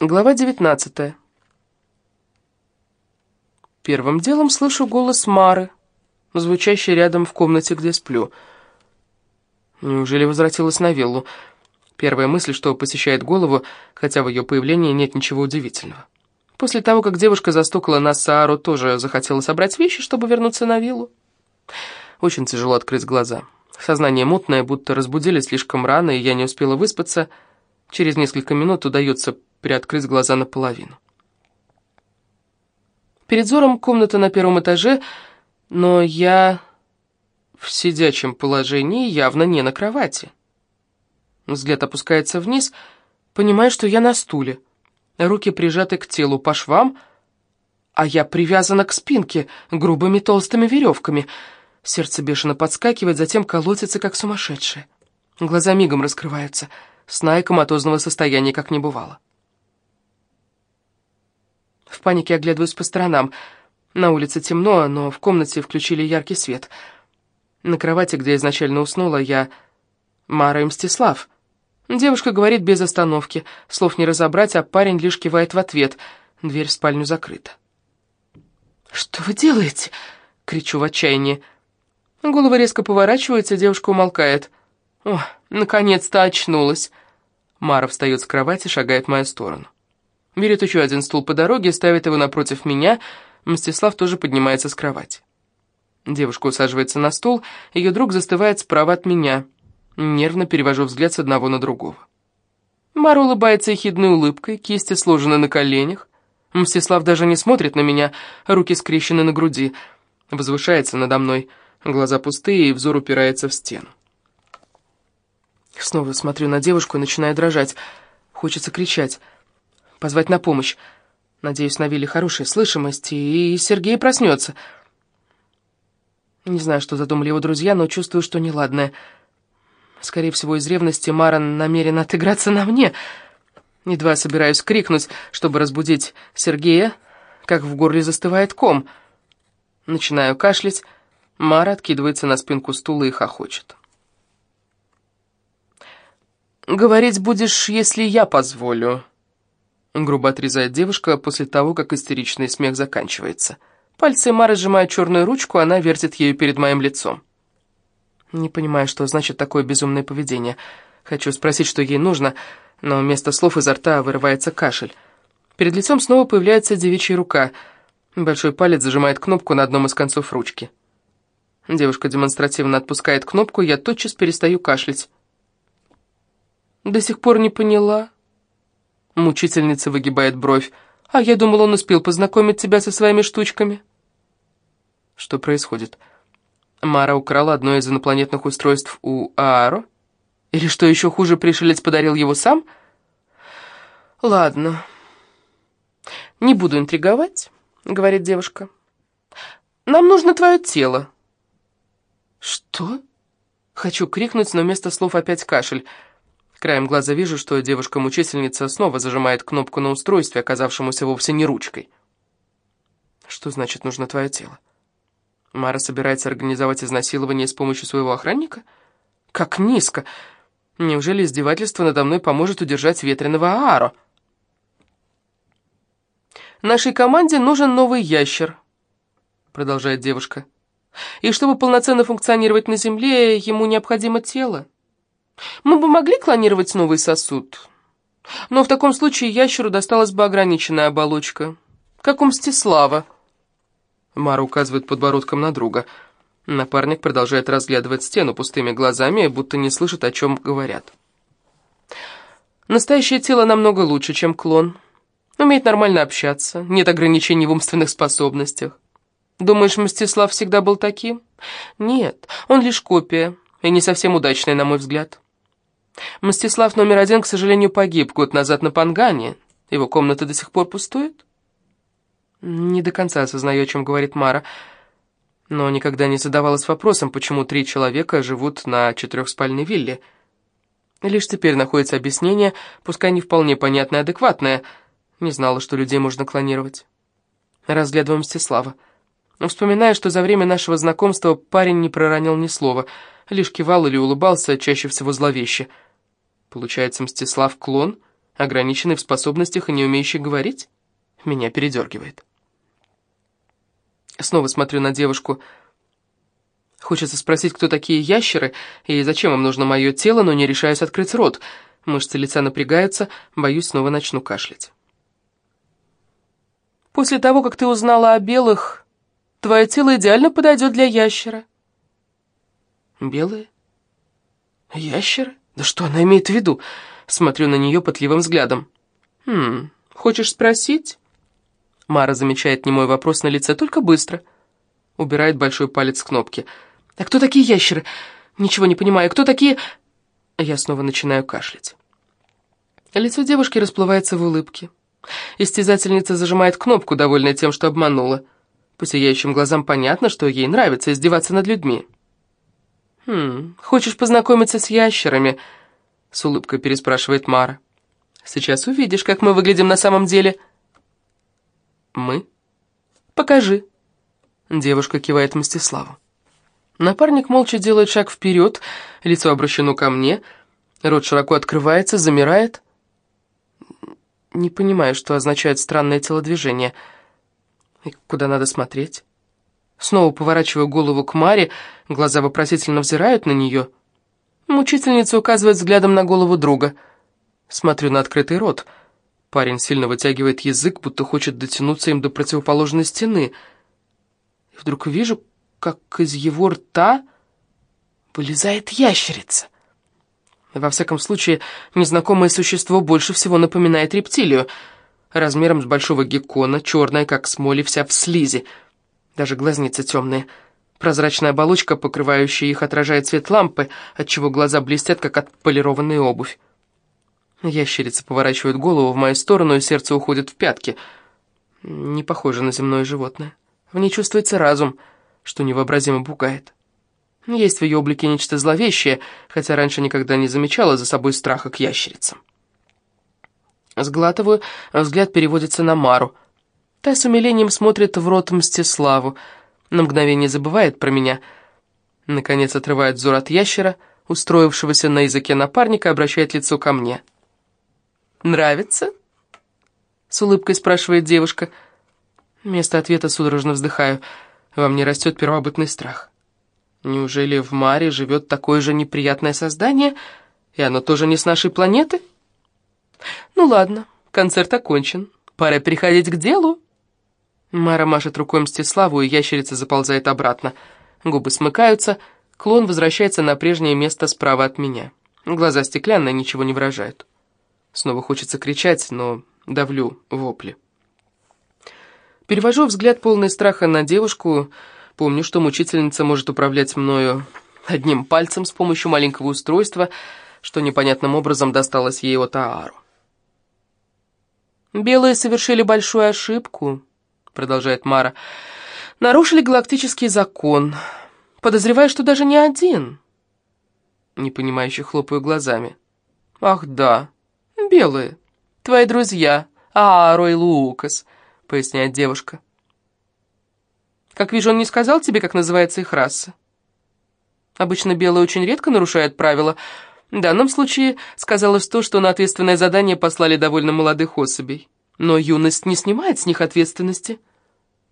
Глава 19 Первым делом слышу голос Мары, звучащий рядом в комнате, где сплю. Неужели возвратилась на виллу? Первая мысль, что посещает голову, хотя в ее появлении нет ничего удивительного. После того, как девушка застукала нас с Аару, тоже захотела собрать вещи, чтобы вернуться на виллу. Очень тяжело открыть глаза. Сознание мутное, будто разбудили слишком рано, и я не успела выспаться. Через несколько минут удается приоткрыть глаза наполовину. Перед взором комната на первом этаже, но я в сидячем положении явно не на кровати. Взгляд опускается вниз, понимаю, что я на стуле. Руки прижаты к телу по швам, а я привязана к спинке грубыми толстыми веревками. Сердце бешено подскакивает, затем колотится, как сумасшедшее. Глаза мигом раскрываются, сна и коматозного состояния как не бывало. В панике оглядываюсь по сторонам. На улице темно, но в комнате включили яркий свет. На кровати, где изначально уснула, я Мара и Мстислав. Девушка говорит без остановки, слов не разобрать, а парень лишь кивает в ответ. Дверь в спальню закрыта. «Что вы делаете?» — кричу в отчаянии. Голова резко поворачивается, девушка умолкает. «О, наконец-то очнулась!» Мара встает с кровати, шагает в мою сторону. Берет еще один стул по дороге, ставит его напротив меня. Мстислав тоже поднимается с кровати. Девушка усаживается на стул, ее друг застывает справа от меня. Нервно перевожу взгляд с одного на другого. Мара улыбается ехидной улыбкой, кисти сложены на коленях. Мстислав даже не смотрит на меня, руки скрещены на груди. Возвышается надо мной, глаза пустые, и взор упирается в стену. Снова смотрю на девушку и начинаю дрожать. Хочется кричать позвать на помощь. Надеюсь, на Вилле хорошая слышимость, и Сергей проснется. Не знаю, что задумали его друзья, но чувствую, что неладное. Скорее всего, из ревности Маран намерен отыграться на мне. Едва собираюсь крикнуть, чтобы разбудить Сергея, как в горле застывает ком. Начинаю кашлять, Мара откидывается на спинку стула и хохочет. «Говорить будешь, если я позволю», Грубо отрезает девушка после того, как истеричный смех заканчивается. Пальцы Мары сжимают черную ручку, она вертит ею перед моим лицом. Не понимаю, что значит такое безумное поведение. Хочу спросить, что ей нужно, но вместо слов изо рта вырывается кашель. Перед лицом снова появляется девичья рука. Большой палец зажимает кнопку на одном из концов ручки. Девушка демонстративно отпускает кнопку, я тотчас перестаю кашлять. «До сих пор не поняла», Мучительница выгибает бровь. «А я думал, он успел познакомить тебя со своими штучками». Что происходит? Мара украла одно из инопланетных устройств у Ааро? Или что еще хуже, пришелец подарил его сам? Ладно. Не буду интриговать, говорит девушка. Нам нужно твое тело. Что? Хочу крикнуть, но вместо слов опять кашель. Краем глаза вижу, что девушка-мучительница снова зажимает кнопку на устройстве, оказавшемуся вовсе не ручкой. Что значит нужно твое тело? Мара собирается организовать изнасилование с помощью своего охранника? Как низко! Неужели издевательство надо мной поможет удержать ветреного Ааро? «Нашей команде нужен новый ящер», — продолжает девушка. «И чтобы полноценно функционировать на Земле, ему необходимо тело». Мы бы могли клонировать новый сосуд, но в таком случае ящеру досталась бы ограниченная оболочка, как у Мстислава. Мара указывает подбородком на друга. Напарник продолжает разглядывать стену пустыми глазами, будто не слышит, о чем говорят. Настоящее тело намного лучше, чем клон. Умеет нормально общаться, нет ограничений в умственных способностях. Думаешь, Мстислав всегда был таким? Нет, он лишь копия, и не совсем удачная, на мой взгляд. Мстислав номер один, к сожалению, погиб год назад на Пангане. Его комната до сих пор пустует? Не до конца осознаю, о чем говорит Мара, но никогда не задавалась вопросом, почему три человека живут на четырехспальной вилле. Лишь теперь находится объяснение, пускай не вполне понятное и адекватное. Не знала, что людей можно клонировать. Разглядываем Мстислава. Вспоминаю, что за время нашего знакомства парень не проронил ни слова, лишь кивал или улыбался, чаще всего зловеще — Получается, Мстислав клон, ограниченный в способностях и не умеющий говорить? Меня передергивает. Снова смотрю на девушку. Хочется спросить, кто такие ящеры и зачем им нужно мое тело, но не решаюсь открыть рот. Мышцы лица напрягаются, боюсь, снова начну кашлять. После того, как ты узнала о белых, твое тело идеально подойдет для ящера. Белые? Ящеры? Да что она имеет в виду? Смотрю на нее пытливым взглядом. Хм, хочешь спросить? Мара замечает не мой вопрос на лице, только быстро. Убирает большой палец с кнопки. «А кто такие ящеры? Ничего не понимаю. Кто такие...» Я снова начинаю кашлять. Лицо девушки расплывается в улыбке. Истязательница зажимает кнопку, довольная тем, что обманула. По сияющим глазам понятно, что ей нравится издеваться над людьми. «Хм, хочешь познакомиться с ящерами?» — с улыбкой переспрашивает Мара. «Сейчас увидишь, как мы выглядим на самом деле». «Мы?» «Покажи». Девушка кивает Мстиславу. Напарник молча делает шаг вперед, лицо обращено ко мне, рот широко открывается, замирает. Не понимаю, что означает странное телодвижение. И куда надо смотреть? Снова поворачиваю голову к Маре, глаза вопросительно взирают на нее. Мучительница указывает взглядом на голову друга. Смотрю на открытый рот. Парень сильно вытягивает язык, будто хочет дотянуться им до противоположной стены. И вдруг вижу, как из его рта вылезает ящерица. Во всяком случае, незнакомое существо больше всего напоминает рептилию. Размером с большого геккона, черная, как смоли, вся в слизи. Даже глазницы темные. Прозрачная оболочка, покрывающая их, отражает свет лампы, отчего глаза блестят, как отполированная обувь. Ящерица поворачивает голову в мою сторону, и сердце уходит в пятки. Не похоже на земное животное. В ней чувствуется разум, что невообразимо пугает. Есть в ее облике нечто зловещее, хотя раньше никогда не замечала за собой страха к ящерицам. Сглатываю, взгляд переводится на Мару. Та с умилением смотрит в рот Мстиславу, на мгновение забывает про меня. Наконец отрывает взор от ящера, устроившегося на языке напарника, обращает лицо ко мне. «Нравится?» — с улыбкой спрашивает девушка. Вместо ответа судорожно вздыхаю. Во мне растет первобытный страх. Неужели в Маре живет такое же неприятное создание, и оно тоже не с нашей планеты? Ну ладно, концерт окончен. Пора переходить к делу. Мара машет рукой Мстиславу, и ящерица заползает обратно. Губы смыкаются, клон возвращается на прежнее место справа от меня. Глаза стеклянные, ничего не выражают. Снова хочется кричать, но давлю вопли. Перевожу взгляд полный страха на девушку, Помню, что мучительница может управлять мною одним пальцем с помощью маленького устройства, что непонятным образом досталось ей от Аару. «Белые совершили большую ошибку», — продолжает Мара. «Нарушили галактический закон. Подозреваю, что даже не один». Непонимающе хлопаю глазами. «Ах да, белые. Твои друзья, Ааро и Лукас», — поясняет девушка. Как вижу, он не сказал тебе, как называется их раса. Обычно белые очень редко нарушают правила. В данном случае сказалось то, что на ответственное задание послали довольно молодых особей. Но юность не снимает с них ответственности.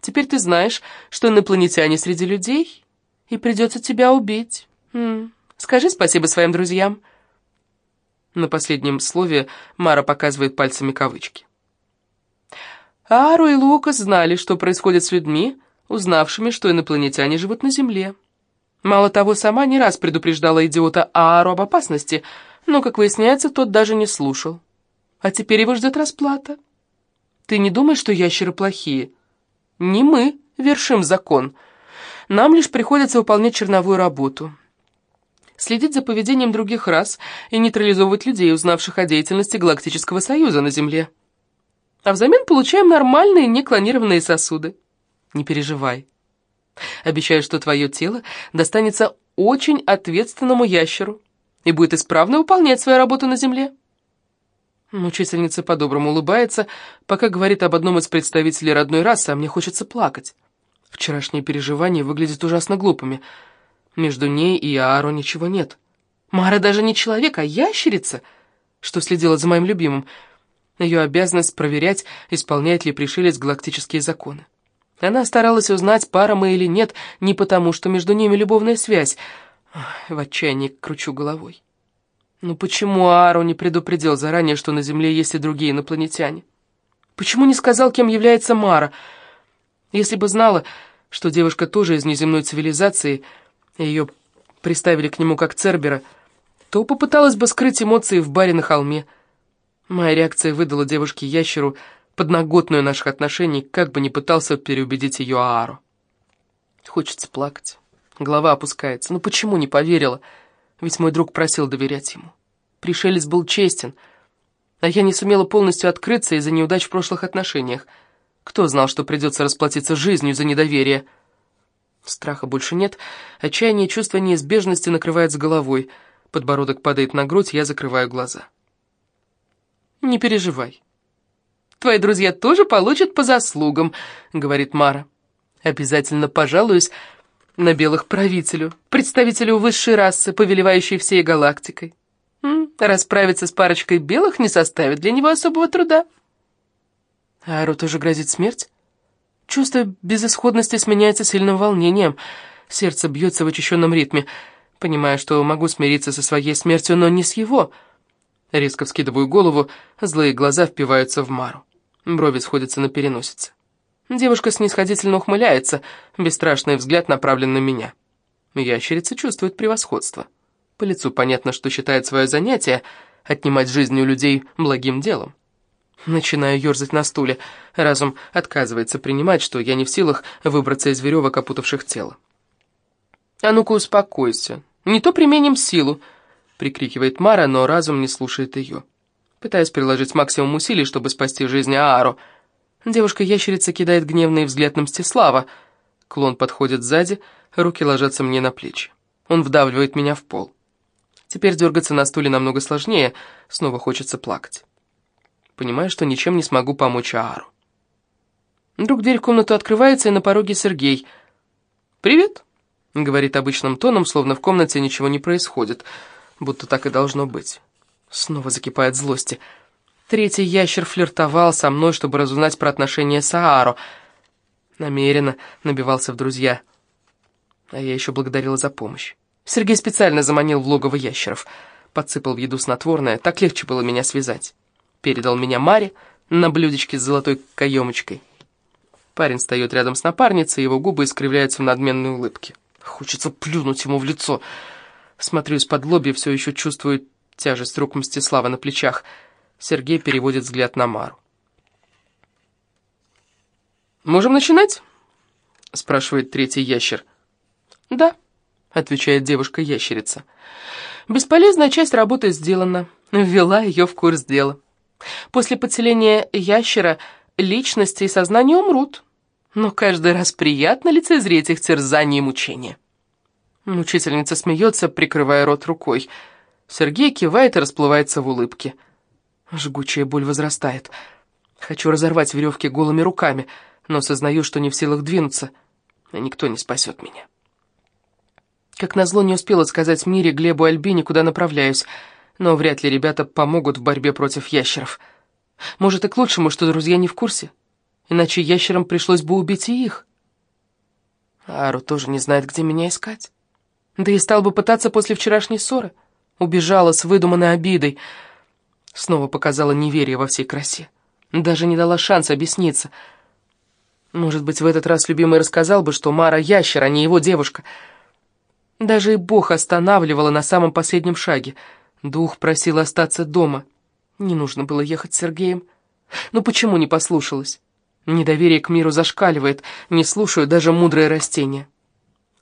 Теперь ты знаешь, что инопланетяне среди людей, и придется тебя убить. М -м. Скажи спасибо своим друзьям. На последнем слове Мара показывает пальцами кавычки. Ару и Лукас знали, что происходит с людьми, узнавшими, что инопланетяне живут на Земле. Мало того, сама не раз предупреждала идиота Аару об опасности, но, как выясняется, тот даже не слушал. А теперь его ждет расплата. Ты не думаешь, что ящеры плохие? Не мы вершим закон. Нам лишь приходится выполнять черновую работу. Следить за поведением других рас и нейтрализовывать людей, узнавших о деятельности Галактического Союза на Земле. А взамен получаем нормальные неклонированные сосуды. Не переживай. Обещаю, что твое тело достанется очень ответственному ящеру и будет исправно выполнять свою работу на земле. Учительница по-доброму улыбается, пока говорит об одном из представителей родной расы, а мне хочется плакать. Вчерашние переживания выглядят ужасно глупыми. Между ней и Ааро ничего нет. Мара даже не человек, а ящерица, что следила за моим любимым. Ее обязанность проверять, исполняет ли пришелец галактические законы. Она старалась узнать, пара мы или нет, не потому, что между ними любовная связь. В отчаянии кручу головой. Ну почему Аару не предупредил заранее, что на Земле есть и другие инопланетяне? Почему не сказал, кем является Мара? Если бы знала, что девушка тоже из неземной цивилизации, и ее приставили к нему как Цербера, то попыталась бы скрыть эмоции в баре на холме. Моя реакция выдала девушке-ящеру подноготную наших отношений, как бы ни пытался переубедить ее Аару. Хочется плакать. Голова опускается. Ну почему не поверила? Ведь мой друг просил доверять ему. Пришелец был честен, а я не сумела полностью открыться из-за неудач в прошлых отношениях. Кто знал, что придется расплатиться жизнью за недоверие? Страха больше нет, отчаяние чувство неизбежности накрывает с головой. Подбородок падает на грудь, я закрываю глаза. «Не переживай. Твои друзья тоже получат по заслугам», — говорит Мара. «Обязательно пожалуюсь на белых правителю, представителю высшей расы, повелевающей всей галактикой. М расправиться с парочкой белых не составит для него особого труда. Ару тоже грозит смерть? Чувство безысходности сменяется сильным волнением. Сердце бьется в очищенном ритме. Понимаю, что могу смириться со своей смертью, но не с его. Резко вскидываю голову, злые глаза впиваются в Мару. Брови сходятся на переносице. Девушка снисходительно ухмыляется, бесстрашный взгляд направлен на меня. Ящерица чувствует превосходство. По лицу понятно, что считает свое занятие отнимать жизнь у людей благим делом. Начинаю ерзать на стуле. Разум отказывается принимать, что я не в силах выбраться из веревок, опутавших тело. «А ну-ка успокойся. Не то применим силу», — прикрикивает Мара, но разум не слушает ее. Пытаюсь приложить максимум усилий, чтобы спасти жизнь Аару — Девушка-ящерица кидает гневный взгляд на Мстислава. Клон подходит сзади, руки ложатся мне на плечи. Он вдавливает меня в пол. Теперь дергаться на стуле намного сложнее, снова хочется плакать. Понимаю, что ничем не смогу помочь Аару. Вдруг дверь в комнату открывается, и на пороге Сергей. «Привет», — говорит обычным тоном, словно в комнате ничего не происходит, будто так и должно быть. Снова закипает злости. Третий ящер флиртовал со мной, чтобы разузнать про отношения с Ааро. Намеренно набивался в друзья. А я еще благодарила за помощь. Сергей специально заманил в логово ящеров. Подсыпал в еду снотворное, так легче было меня связать. Передал меня Маре на блюдечке с золотой каемочкой. Парень встает рядом с напарницей, его губы искривляются в надменной улыбке. Хочется плюнуть ему в лицо. Смотрю из-под лобья, все еще чувствую тяжесть рук Мстислава на плечах — Сергей переводит взгляд на Мару. «Можем начинать?» — спрашивает третий ящер. «Да», — отвечает девушка-ящерица. «Бесполезная часть работы сделана. Ввела ее в курс дела. После подселения ящера личности и сознание умрут, но каждый раз приятно лицезреть их терзание и мучения». Мучительница смеется, прикрывая рот рукой. Сергей кивает и расплывается в улыбке. Жгучая боль возрастает. Хочу разорвать веревки голыми руками, но сознаю, что не в силах двинуться, и никто не спасет меня. Как назло не успела сказать Мире, Глебу Альбине, куда направляюсь, но вряд ли ребята помогут в борьбе против ящеров. Может, и к лучшему, что друзья не в курсе, иначе ящерам пришлось бы убить и их. Ару тоже не знает, где меня искать. Да и стал бы пытаться после вчерашней ссоры. Убежала с выдуманной обидой — Снова показала неверие во всей красе. Даже не дала шанса объясниться. Может быть, в этот раз любимый рассказал бы, что Мара ящер, а не его девушка. Даже и Бог останавливала на самом последнем шаге. Дух просил остаться дома. Не нужно было ехать с Сергеем. Ну почему не послушалась? Недоверие к миру зашкаливает, не слушаю даже мудрое растение.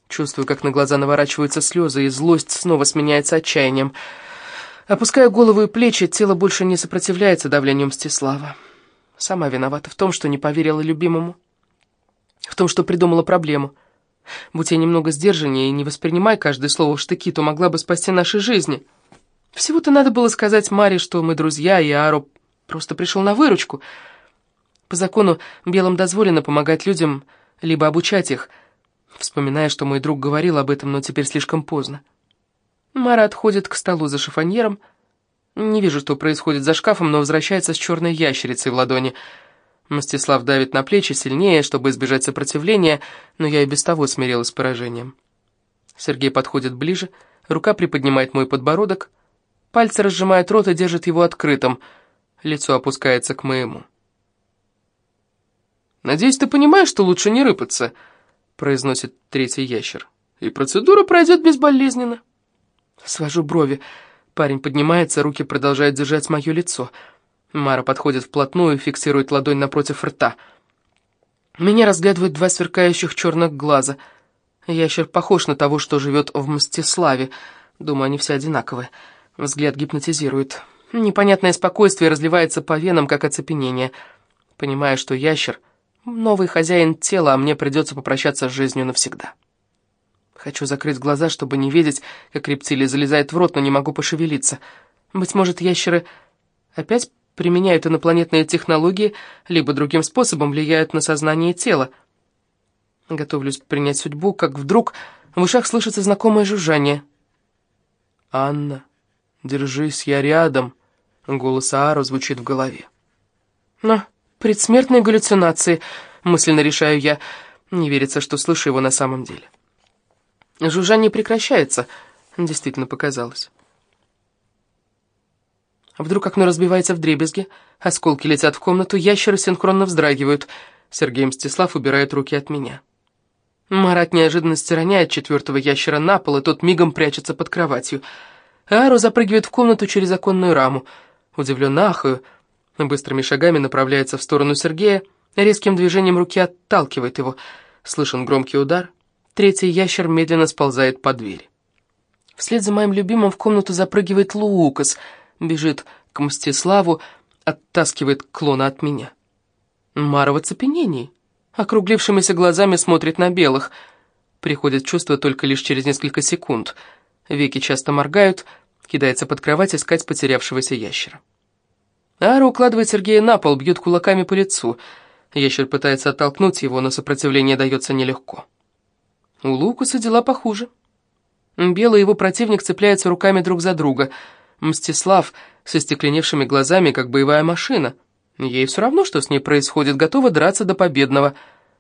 Чувствую, как на глаза наворачиваются слезы, и злость снова сменяется отчаянием. Опуская голову и плечи, тело больше не сопротивляется давлению Мстислава. Сама виновата в том, что не поверила любимому. В том, что придумала проблему. Будь я немного сдержаннее и не воспринимай каждое слово в штыки, то могла бы спасти наши жизни. Всего-то надо было сказать Маре, что мы друзья, и Аро просто пришел на выручку. По закону белым дозволено помогать людям, либо обучать их, вспоминая, что мой друг говорил об этом, но теперь слишком поздно. Мара отходит к столу за шифоньером, Не вижу, что происходит за шкафом, но возвращается с черной ящерицей в ладони. Мстислав давит на плечи сильнее, чтобы избежать сопротивления, но я и без того смирилась с поражением. Сергей подходит ближе, рука приподнимает мой подбородок, пальцы разжимают рот и держит его открытым, лицо опускается к моему. «Надеюсь, ты понимаешь, что лучше не рыпаться», — произносит третий ящер. «И процедура пройдет безболезненно». Свожу брови. Парень поднимается, руки продолжают держать мое лицо. Мара подходит вплотную и фиксирует ладонь напротив рта. Меня разглядывают два сверкающих черных глаза. Ящер похож на того, что живет в Мстиславе. Думаю, они все одинаковые. Взгляд гипнотизирует. Непонятное спокойствие разливается по венам, как оцепенение. Понимаю, что ящер — новый хозяин тела, а мне придется попрощаться с жизнью навсегда. Хочу закрыть глаза, чтобы не видеть, как рептилия залезает в рот, но не могу пошевелиться. Быть может, ящеры опять применяют инопланетные технологии, либо другим способом влияют на сознание тела. Готовлюсь принять судьбу, как вдруг в ушах слышится знакомое жужжание. «Анна, держись, я рядом», — голос Аару звучит в голове. «Но предсмертные галлюцинации», — мысленно решаю я, не верится, что слышу его на самом деле. Жужжание прекращается, действительно показалось. Вдруг окно разбивается в дребезги, осколки летят в комнату, ящеры синхронно вздрагивают. Сергей Мстислав убирает руки от меня. Марат неожиданности роняет четвертого ящера на пол, и тот мигом прячется под кроватью. Ару запрыгивает в комнату через оконную раму. Удивленно ахаю. Быстрыми шагами направляется в сторону Сергея, резким движением руки отталкивает его. Слышен громкий удар — Третий ящер медленно сползает по двери. Вслед за моим любимым в комнату запрыгивает Лукас, бежит к Мстиславу, оттаскивает клона от меня. Мара в оцепенении, округлившимися глазами смотрит на белых. Приходит чувство только лишь через несколько секунд. Веки часто моргают, кидается под кровать искать потерявшегося ящера. Ара укладывает Сергея на пол, бьет кулаками по лицу. Ящер пытается оттолкнуть его, но сопротивление дается нелегко. У Лукаса дела похуже. Белый его противник цепляется руками друг за друга. Мстислав со стекленевшими глазами, как боевая машина. Ей все равно, что с ней происходит, готова драться до победного.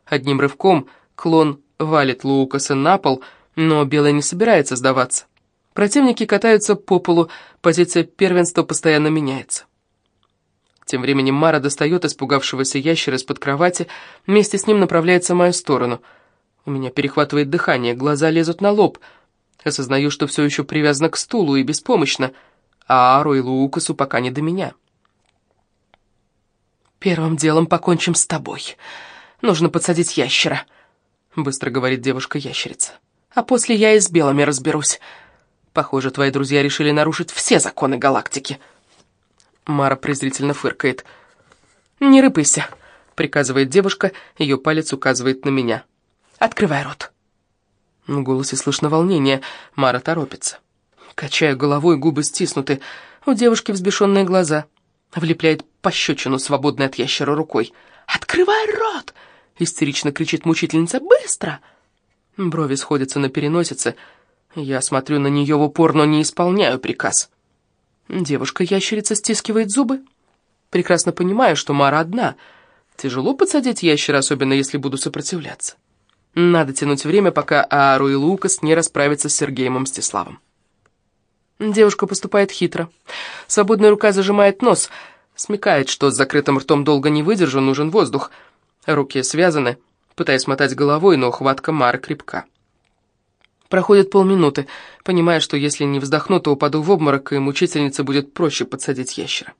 Одним рывком клон валит Лукаса на пол, но Белый не собирается сдаваться. Противники катаются по полу, позиция первенства постоянно меняется. Тем временем Мара достает испугавшегося ящера из-под кровати, вместе с ним направляется в мою сторону — у меня перехватывает дыхание, глаза лезут на лоб. Осознаю, что все еще привязано к стулу и беспомощно, а Ару и Лукасу пока не до меня. «Первым делом покончим с тобой. Нужно подсадить ящера», — быстро говорит девушка-ящерица. «А после я и с белыми разберусь. Похоже, твои друзья решили нарушить все законы галактики». Мара презрительно фыркает. «Не рыпайся», — приказывает девушка, ее палец указывает на меня. Открывай рот». В голосе слышно волнение. Мара торопится. Качая головой, губы стиснуты. У девушки взбешенные глаза. Влепляет пощечину, свободной от ящера рукой. «Открывай рот!» — истерично кричит мучительница. «Быстро!» Брови сходятся на переносице. Я смотрю на нее в упор, но не исполняю приказ. Девушка-ящерица стискивает зубы. Прекрасно понимаю, что Мара одна. Тяжело подсадить ящера, особенно если буду сопротивляться. Надо тянуть время, пока Аару и Лукас не расправятся с Сергеем Мстиславом. Девушка поступает хитро. Свободная рука зажимает нос, смекает, что с закрытым ртом долго не выдержу, нужен воздух. Руки связаны, пытаясь мотать головой, но хватка Мары крепка. Проходит полминуты, понимая, что если не вздохну, то упаду в обморок, и мучительнице будет проще подсадить ящера.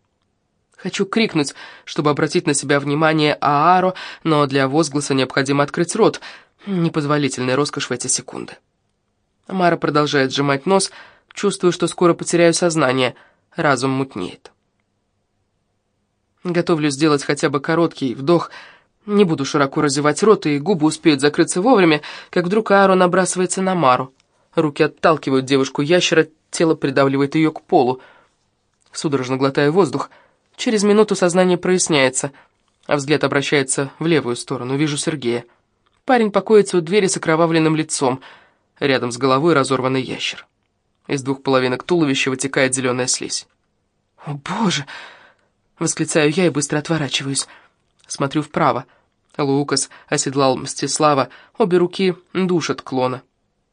Хочу крикнуть, чтобы обратить на себя внимание Ааро, но для возгласа необходимо открыть рот — Непозволительная роскошь в эти секунды. Мара продолжает сжимать нос, чувствую, что скоро потеряю сознание, разум мутнеет. Готовлю сделать хотя бы короткий вдох, не буду широко разевать рот, и губы успеют закрыться вовремя, как вдруг Ааро набрасывается на Мару. Руки отталкивают девушку-ящера, тело придавливает ее к полу. Судорожно глотая воздух, через минуту сознание проясняется, а взгляд обращается в левую сторону, вижу Сергея. Парень покоится у двери с окровавленным лицом. Рядом с головой разорванный ящер. Из двух половинок туловища вытекает зеленая слизь. «О, боже!» — восклицаю я и быстро отворачиваюсь. Смотрю вправо. Лукас оседлал Мстислава, обе руки душат клона.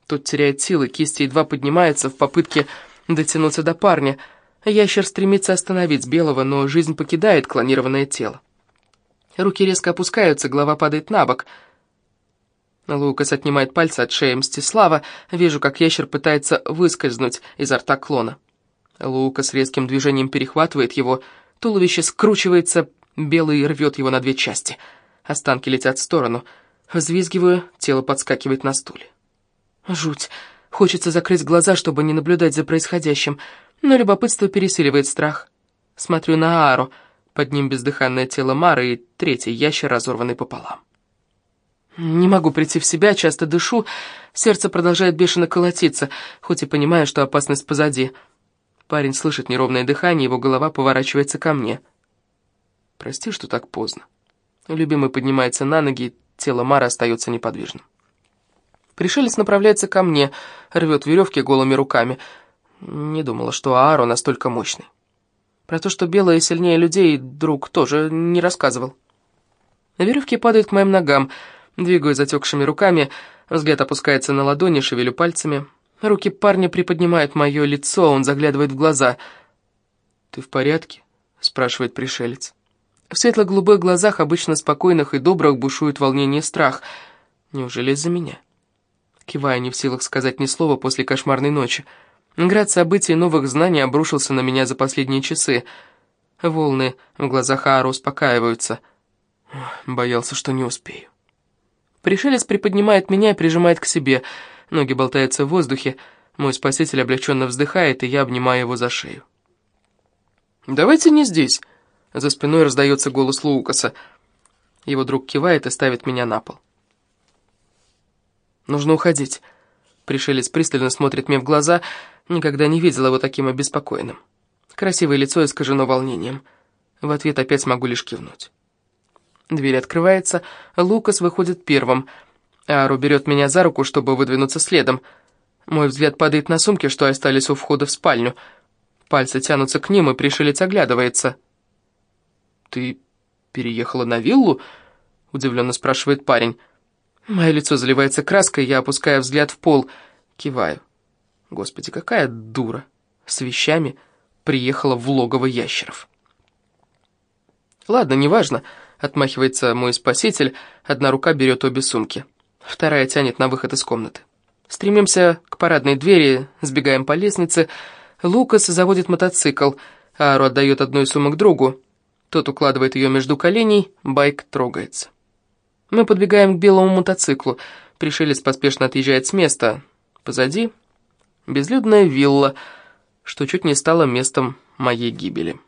Тот теряет силы, кисти едва поднимаются в попытке дотянуться до парня. Ящер стремится остановить белого, но жизнь покидает клонированное тело. Руки резко опускаются, голова падает на бок. Лукас отнимает пальцы от шеи Мстислава. Вижу, как ящер пытается выскользнуть изо рта клона. Лукас резким движением перехватывает его, туловище скручивается, белый рвет его на две части. Останки летят в сторону. Взвизгиваю, тело подскакивает на стуле. Жуть. Хочется закрыть глаза, чтобы не наблюдать за происходящим, но любопытство пересиливает страх. Смотрю на Аару, под ним бездыханное тело Мары и третий ящер, разорванный пополам. Не могу прийти в себя, часто дышу, сердце продолжает бешено колотиться, хоть и понимаю, что опасность позади. Парень слышит неровное дыхание, его голова поворачивается ко мне. Прости, что так поздно. Любимый поднимается на ноги, тело Мары остается неподвижным. Пришелец направляется ко мне, рвет веревки голыми руками. Не думала, что Ааро настолько мощный. Про то, что белые сильнее людей, друг тоже не рассказывал. Веревки падают к моим ногам, двигаю затекшими руками, взгляд опускается на ладони, шевелю пальцами. Руки парня приподнимают мое лицо, он заглядывает в глаза. «Ты в порядке?» — спрашивает пришелец. В светло-голубых глазах, обычно спокойных и добрых, бушует волнение и страх. Неужели из-за меня?» Кивая, не в силах сказать ни слова после кошмарной ночи. Град событий и новых знаний обрушился на меня за последние часы. Волны в глазах Аару успокаиваются. Боялся, что не успею. Пришелец приподнимает меня и прижимает к себе. Ноги болтаются в воздухе. Мой спаситель облегченно вздыхает, и я обнимаю его за шею. «Давайте не здесь», — за спиной раздается голос Лукаса. Его друг кивает и ставит меня на пол. Нужно уходить. Пришелец пристально смотрит мне в глаза. Никогда не видела его таким обеспокоенным. Красивое лицо искажено волнением. В ответ опять могу лишь кивнуть. Дверь открывается, Лукас выходит первым. Ару берет меня за руку, чтобы выдвинуться следом. Мой взгляд падает на сумки, что остались у входа в спальню. Пальцы тянутся к ним, и пришелец оглядывается. «Ты переехала на виллу?» — удивленно спрашивает парень. Мое лицо заливается краской, я опускаю взгляд в пол, киваю. Господи, какая дура. С вещами приехала в логово ящеров. Ладно, неважно, отмахивается мой спаситель, одна рука берет обе сумки, вторая тянет на выход из комнаты. Стремимся к парадной двери, сбегаем по лестнице. Лукас заводит мотоцикл, Ару отдает одну из сумок другу. Тот укладывает ее между коленей, байк трогается. Мы подбегаем к белому мотоциклу. Пришелец поспешно отъезжает с места. Позади безлюдная вилла, что чуть не стало местом моей гибели.